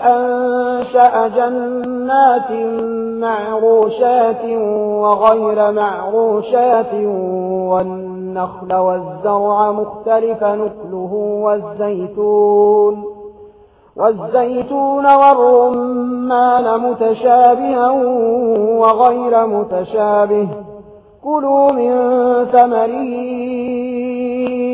أنشأ جنات معروشات وغير معروشات والنخل والزرع مختلف نكله والزيتون والزيتون والرمان متشابها وغير متشابه كلوا من ثمرين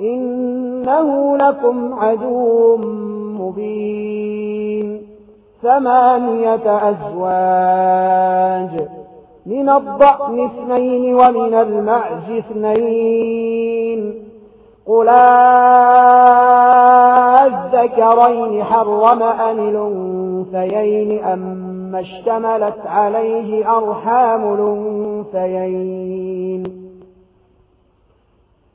إنه لكم عدو مبين. ثمانية أزواج من الضأن اثنين ومن المعج اثنين. قل الذكرين حرم أم الأنثيين أم اشتملت عليه أرحام الأنثيين.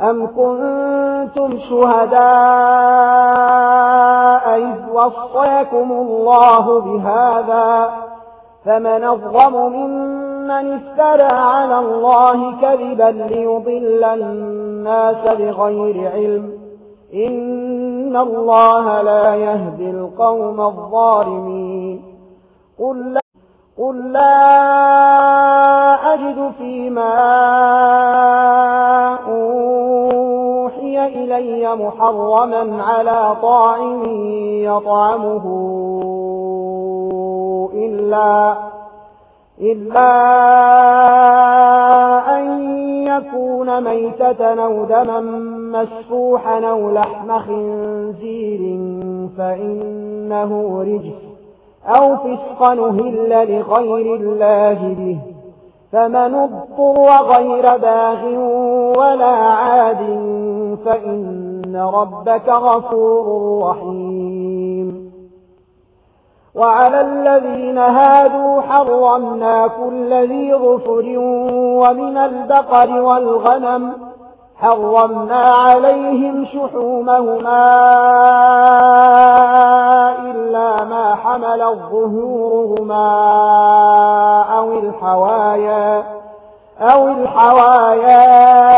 أم كنتم شهداء إذ وصيكم الله بهذا فمن الظلم ممن افترى على الله كذبا ليضل الناس بغير علم إن الله لا يهدي القوم الظالمين قل لا, قل لا أجد فيما محرما على طاعم يطعمه إلا, إلا أن يكون ميتة أو دما مسفوحا أو لحم خنزير فإنه رجس أو فسقا هل لغير الله به فمن اضطر غير باغ ولا عاد فإن إن ربك غفور رحيم وعلى الذين هادوا حرمنا كل ذي غفر ومن البقر والغنم حرمنا عليهم شحومهما إلا ما حمل الظهورهما أو الحوايا أو الحوايا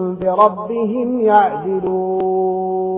بربهم يعدلون